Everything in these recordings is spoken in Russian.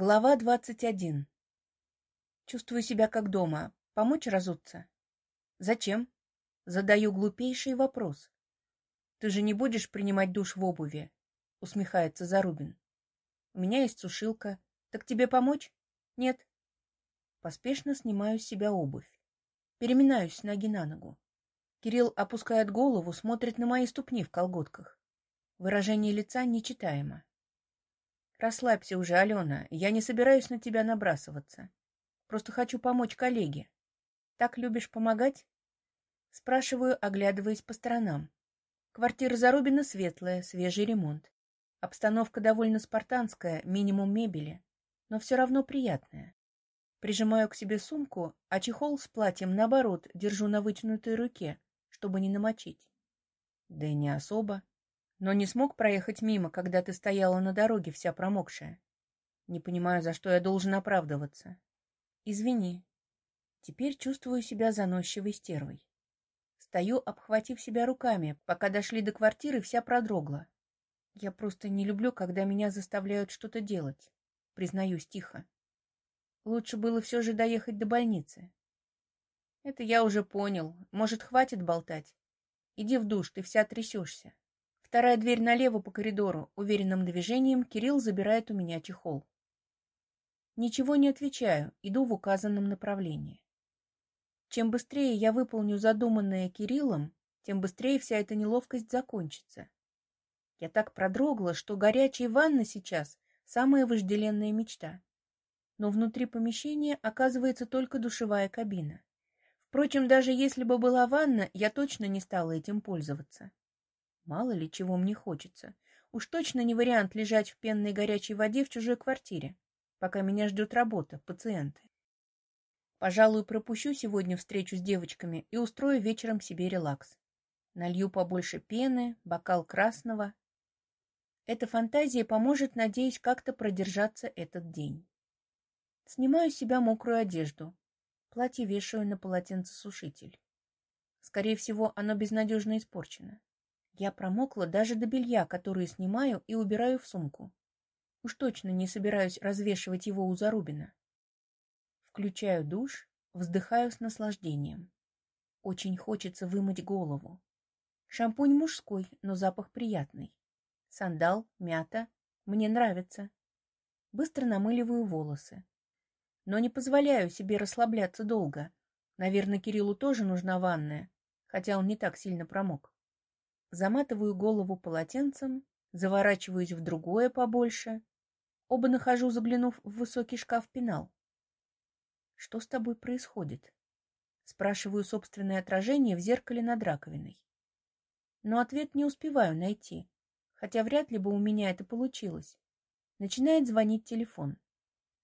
Глава двадцать один. Чувствую себя как дома. Помочь разуться? Зачем? Задаю глупейший вопрос. Ты же не будешь принимать душ в обуви? Усмехается Зарубин. У меня есть сушилка. Так тебе помочь? Нет. Поспешно снимаю с себя обувь. Переминаюсь с ноги на ногу. Кирилл опускает голову, смотрит на мои ступни в колготках. Выражение лица нечитаемо. Расслабься уже, Алена, я не собираюсь на тебя набрасываться. Просто хочу помочь коллеге. Так любишь помогать? Спрашиваю, оглядываясь по сторонам. Квартира Зарубина светлая, свежий ремонт. Обстановка довольно спартанская, минимум мебели, но все равно приятная. Прижимаю к себе сумку, а чехол с платьем, наоборот, держу на вытянутой руке, чтобы не намочить. Да и не особо но не смог проехать мимо, когда ты стояла на дороге вся промокшая. Не понимаю, за что я должен оправдываться. Извини. Теперь чувствую себя заносчивой стервой. Стою, обхватив себя руками, пока дошли до квартиры, вся продрогла. Я просто не люблю, когда меня заставляют что-то делать. Признаюсь тихо. Лучше было все же доехать до больницы. Это я уже понял. Может, хватит болтать? Иди в душ, ты вся трясешься. Вторая дверь налево по коридору. Уверенным движением Кирилл забирает у меня чехол. Ничего не отвечаю, иду в указанном направлении. Чем быстрее я выполню задуманное Кириллом, тем быстрее вся эта неловкость закончится. Я так продрогла, что горячая ванна сейчас — самая вожделенная мечта. Но внутри помещения оказывается только душевая кабина. Впрочем, даже если бы была ванна, я точно не стала этим пользоваться. Мало ли чего мне хочется. Уж точно не вариант лежать в пенной горячей воде в чужой квартире, пока меня ждет работа, пациенты. Пожалуй, пропущу сегодня встречу с девочками и устрою вечером себе релакс. Налью побольше пены, бокал красного. Эта фантазия поможет, надеюсь, как-то продержаться этот день. Снимаю с себя мокрую одежду. Платье вешаю на полотенцесушитель. Скорее всего, оно безнадежно испорчено. Я промокла даже до белья, которое снимаю и убираю в сумку. Уж точно не собираюсь развешивать его у Зарубина. Включаю душ, вздыхаю с наслаждением. Очень хочется вымыть голову. Шампунь мужской, но запах приятный. Сандал, мята. Мне нравится. Быстро намыливаю волосы. Но не позволяю себе расслабляться долго. Наверное, Кириллу тоже нужна ванная, хотя он не так сильно промок. Заматываю голову полотенцем, заворачиваюсь в другое побольше. Оба нахожу, заглянув в высокий шкаф-пенал. Что с тобой происходит? Спрашиваю собственное отражение в зеркале над раковиной. Но ответ не успеваю найти, хотя вряд ли бы у меня это получилось. Начинает звонить телефон.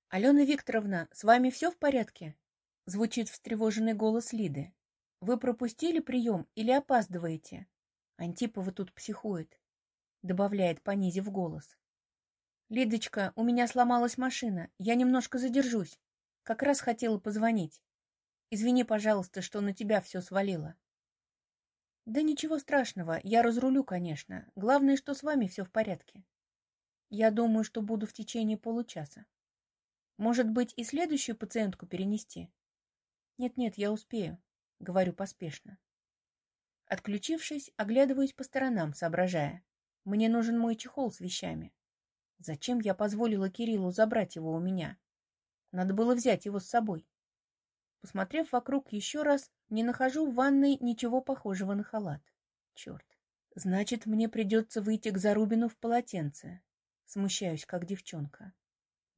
«Алена Викторовна, с вами все в порядке?» Звучит встревоженный голос Лиды. «Вы пропустили прием или опаздываете?» Антипова тут психует, добавляет, понизив голос. Лидочка, у меня сломалась машина, я немножко задержусь. Как раз хотела позвонить. Извини, пожалуйста, что на тебя все свалило. Да ничего страшного, я разрулю, конечно. Главное, что с вами все в порядке. Я думаю, что буду в течение получаса. Может быть, и следующую пациентку перенести? Нет-нет, я успею, говорю поспешно. Отключившись, оглядываюсь по сторонам, соображая. Мне нужен мой чехол с вещами. Зачем я позволила Кириллу забрать его у меня? Надо было взять его с собой. Посмотрев вокруг еще раз, не нахожу в ванной ничего похожего на халат. Черт. Значит, мне придется выйти к Зарубину в полотенце. Смущаюсь, как девчонка.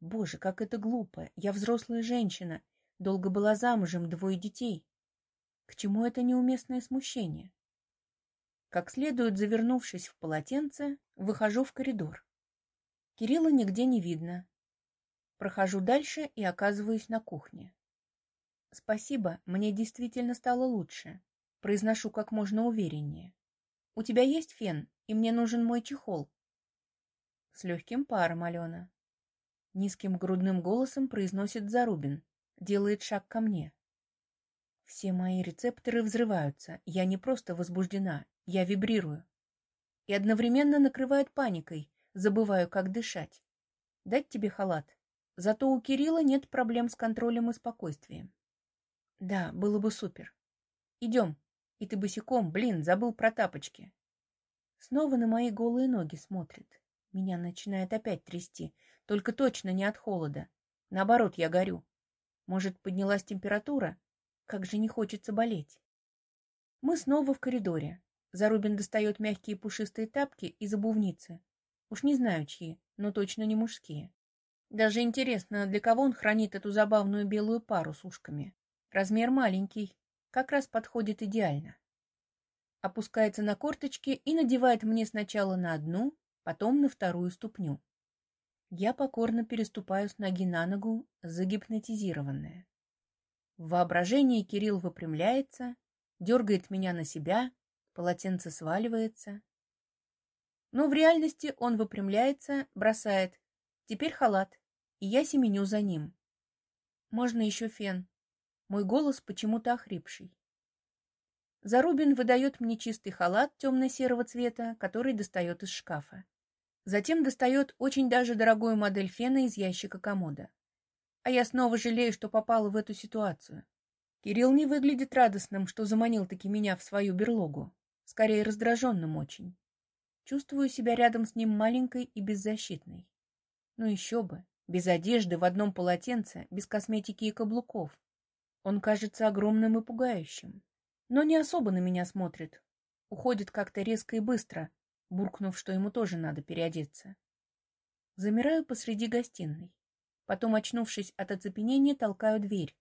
Боже, как это глупо. Я взрослая женщина. Долго была замужем, двое детей. К чему это неуместное смущение? Как следует завернувшись в полотенце, выхожу в коридор. Кирилла нигде не видно. Прохожу дальше и оказываюсь на кухне. Спасибо, мне действительно стало лучше. Произношу как можно увереннее. У тебя есть фен, и мне нужен мой чехол. С легким паром, Алена. Низким грудным голосом произносит Зарубин. Делает шаг ко мне. Все мои рецепторы взрываются. Я не просто возбуждена, я вибрирую. И одновременно накрывает паникой, забываю, как дышать. Дать тебе халат? Зато у Кирилла нет проблем с контролем и спокойствием. Да, было бы супер. Идем. И ты босиком, блин, забыл про тапочки. Снова на мои голые ноги смотрит. Меня начинает опять трясти, только точно не от холода. Наоборот, я горю. Может, поднялась температура? Как же не хочется болеть. Мы снова в коридоре. Зарубин достает мягкие пушистые тапки из обувницы. Уж не знаю, чьи, но точно не мужские. Даже интересно, для кого он хранит эту забавную белую пару с ушками. Размер маленький, как раз подходит идеально. Опускается на корточки и надевает мне сначала на одну, потом на вторую ступню. Я покорно переступаю с ноги на ногу, загипнотизированная. В воображении Кирилл выпрямляется, дергает меня на себя, полотенце сваливается. Но в реальности он выпрямляется, бросает. Теперь халат, и я семеню за ним. Можно еще фен. Мой голос почему-то охрипший. Зарубин выдает мне чистый халат темно-серого цвета, который достает из шкафа. Затем достает очень даже дорогую модель фена из ящика комода. А я снова жалею, что попала в эту ситуацию. Кирилл не выглядит радостным, что заманил-таки меня в свою берлогу. Скорее, раздраженным очень. Чувствую себя рядом с ним маленькой и беззащитной. Ну еще бы, без одежды, в одном полотенце, без косметики и каблуков. Он кажется огромным и пугающим. Но не особо на меня смотрит. Уходит как-то резко и быстро, буркнув, что ему тоже надо переодеться. Замираю посреди гостиной. Потом, очнувшись от оцепенения, толкаю дверь.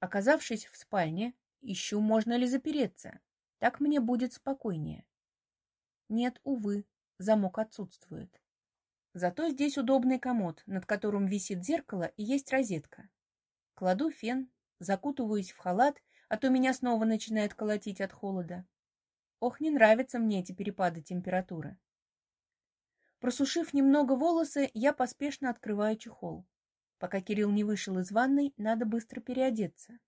Оказавшись в спальне, ищу, можно ли запереться. Так мне будет спокойнее. Нет, увы, замок отсутствует. Зато здесь удобный комод, над которым висит зеркало и есть розетка. Кладу фен, закутываюсь в халат, а то меня снова начинает колотить от холода. Ох, не нравятся мне эти перепады температуры. Просушив немного волосы, я поспешно открываю чехол. Пока Кирилл не вышел из ванной, надо быстро переодеться.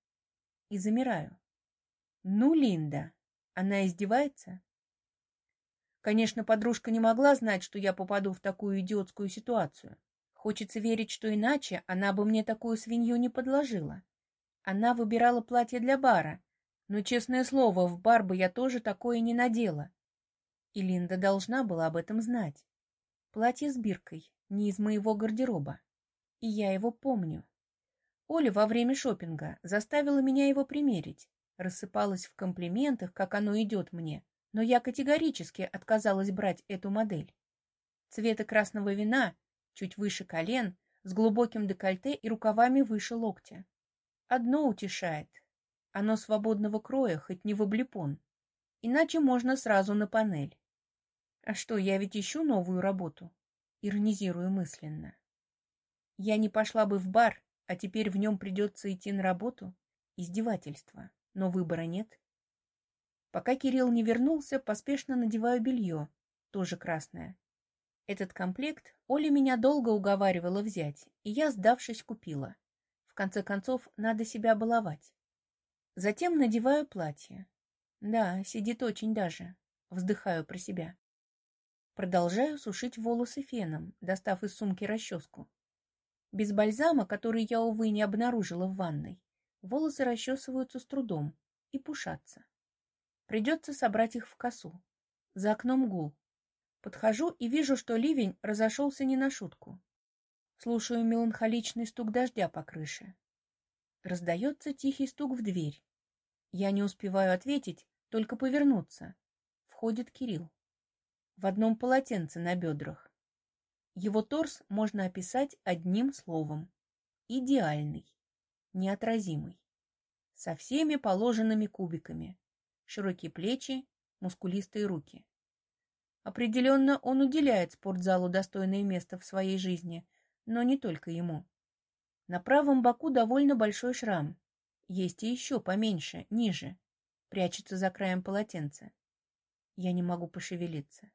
И замираю. Ну, Линда, она издевается? Конечно, подружка не могла знать, что я попаду в такую идиотскую ситуацию. Хочется верить, что иначе она бы мне такую свинью не подложила. Она выбирала платье для бара, но, честное слово, в бар бы я тоже такое не надела. И Линда должна была об этом знать. Платье с биркой, не из моего гардероба. И я его помню. Оля во время шопинга заставила меня его примерить, рассыпалась в комплиментах, как оно идет мне, но я категорически отказалась брать эту модель. Цвета красного вина, чуть выше колен, с глубоким декольте и рукавами выше локтя. Одно утешает, оно свободного кроя, хоть не в облепон. Иначе можно сразу на панель. А что, я ведь ищу новую работу? Иронизирую мысленно. Я не пошла бы в бар, а теперь в нем придется идти на работу? Издевательство. Но выбора нет. Пока Кирилл не вернулся, поспешно надеваю белье, тоже красное. Этот комплект Оля меня долго уговаривала взять, и я, сдавшись, купила. В конце концов, надо себя баловать. Затем надеваю платье. Да, сидит очень даже. Вздыхаю про себя. Продолжаю сушить волосы феном, достав из сумки расческу. Без бальзама, который я, увы, не обнаружила в ванной, волосы расчесываются с трудом и пушатся. Придется собрать их в косу. За окном гул. Подхожу и вижу, что ливень разошелся не на шутку. Слушаю меланхоличный стук дождя по крыше. Раздается тихий стук в дверь. Я не успеваю ответить, только повернуться. Входит Кирилл. В одном полотенце на бедрах. Его торс можно описать одним словом. Идеальный. Неотразимый. Со всеми положенными кубиками. Широкие плечи, мускулистые руки. Определенно он уделяет спортзалу достойное место в своей жизни, но не только ему. На правом боку довольно большой шрам, есть и еще поменьше, ниже. Прячется за краем полотенца. Я не могу пошевелиться.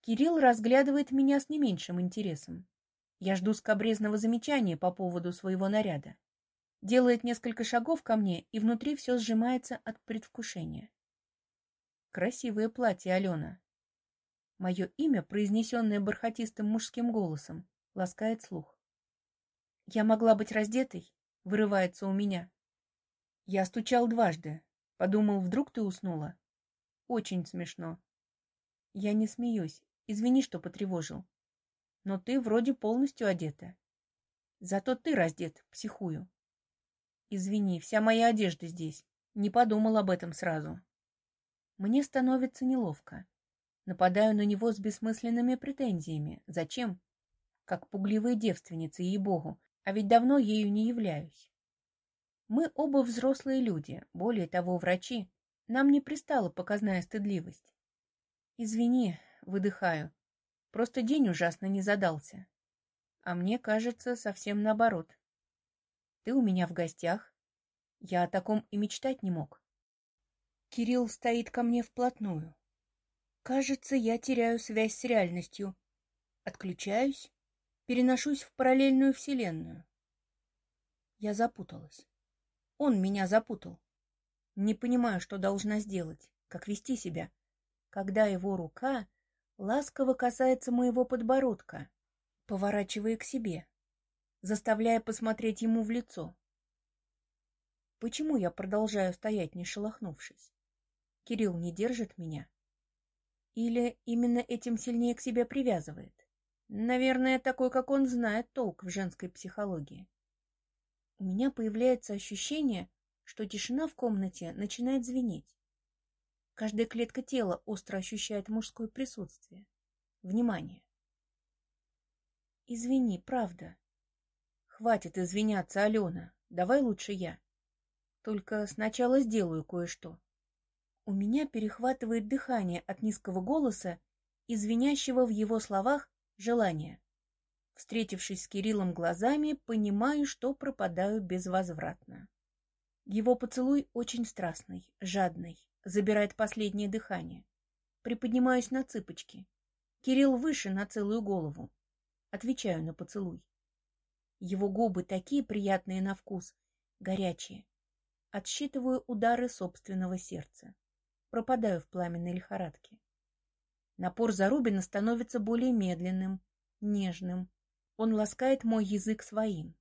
Кирилл разглядывает меня с не меньшим интересом. Я жду скобрезного замечания по поводу своего наряда. Делает несколько шагов ко мне, и внутри все сжимается от предвкушения. Красивое платье, Алена. Мое имя, произнесенное бархатистым мужским голосом, ласкает слух. Я могла быть раздетой, вырывается у меня. Я стучал дважды. Подумал, вдруг ты уснула. Очень смешно. Я не смеюсь. Извини, что потревожил. Но ты вроде полностью одета. Зато ты раздет, психую. Извини, вся моя одежда здесь. Не подумал об этом сразу. Мне становится неловко. Нападаю на него с бессмысленными претензиями. Зачем? Как пугливая девственница, ей-богу, а ведь давно ею не являюсь. Мы оба взрослые люди, более того, врачи. Нам не пристала показная стыдливость. Извини, выдыхаю. Просто день ужасно не задался. А мне кажется, совсем наоборот. Ты у меня в гостях. Я о таком и мечтать не мог. Кирилл стоит ко мне вплотную. Кажется, я теряю связь с реальностью. Отключаюсь, переношусь в параллельную вселенную. Я запуталась. Он меня запутал. Не понимаю, что должна сделать, как вести себя, когда его рука ласково касается моего подбородка, поворачивая к себе, заставляя посмотреть ему в лицо. Почему я продолжаю стоять, не шелохнувшись? Кирилл не держит меня? Или именно этим сильнее к себе привязывает? Наверное, такой, как он, знает толк в женской психологии. У меня появляется ощущение, что тишина в комнате начинает звенеть. Каждая клетка тела остро ощущает мужское присутствие. Внимание. Извини, правда. Хватит извиняться, Алена. Давай лучше я. Только сначала сделаю кое-что. У меня перехватывает дыхание от низкого голоса и звенящего в его словах желания. Встретившись с Кириллом глазами, понимаю, что пропадаю безвозвратно. Его поцелуй очень страстный, жадный, забирает последнее дыхание. Приподнимаюсь на цыпочки. Кирилл выше на целую голову. Отвечаю на поцелуй. Его губы такие приятные на вкус, горячие. Отсчитываю удары собственного сердца пропадаю в пламенной лихорадке. Напор Зарубина становится более медленным, нежным. Он ласкает мой язык своим.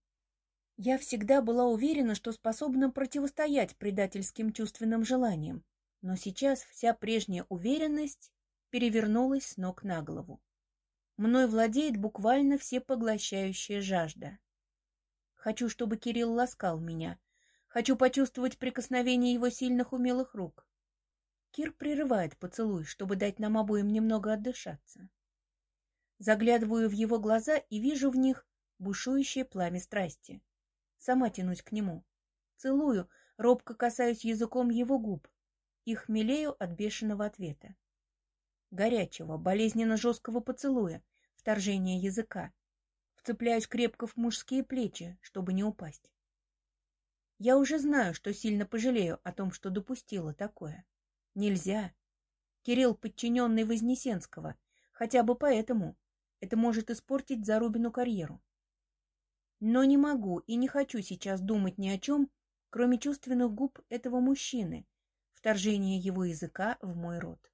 Я всегда была уверена, что способна противостоять предательским чувственным желаниям, но сейчас вся прежняя уверенность перевернулась с ног на голову. Мной владеет буквально всепоглощающая жажда. Хочу, чтобы Кирилл ласкал меня. Хочу почувствовать прикосновение его сильных умелых рук. Кир прерывает поцелуй, чтобы дать нам обоим немного отдышаться. Заглядываю в его глаза и вижу в них бушующее пламя страсти. Сама тянусь к нему. Целую, робко касаюсь языком его губ и хмелею от бешеного ответа. Горячего, болезненно жесткого поцелуя, вторжения языка. Вцепляюсь крепко в мужские плечи, чтобы не упасть. Я уже знаю, что сильно пожалею о том, что допустила такое. Нельзя. Кирилл подчиненный Вознесенского. Хотя бы поэтому. Это может испортить Зарубину карьеру. Но не могу и не хочу сейчас думать ни о чем, кроме чувственных губ этого мужчины, вторжения его языка в мой рот.